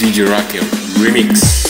DJ Raquel Remix.